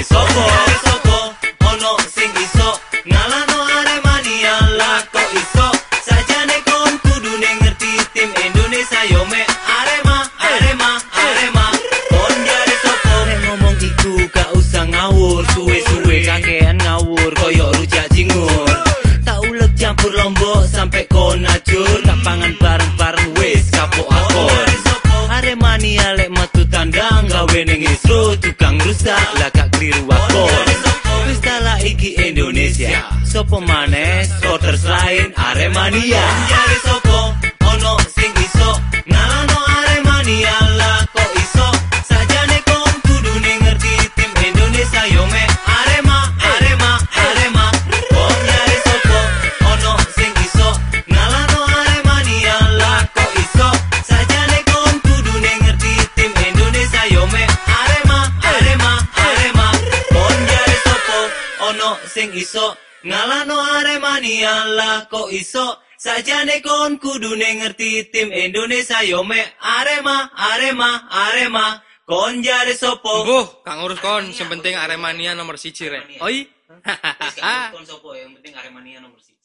ning isro tukang rusak lah gak kliru wakon wis iki Indonesia. Sopo maneh? Supporters lain Aremania. Jare sopo? Ono sing iso. Ngalano Aremania lah kok iso. Sajane kon kudu ngerti tim Indonesia yo me iso ngalano Aremania lah kok iso? Sajane kon kudu ngerti tim Indonesia yo me Arema Arema Arema kon jare sopo? Mbuh, gak ngurus kon, sing penting Aremania nomor siji rek. Oi. Wis gak kon sopo? Yang penting Aremania nomor siji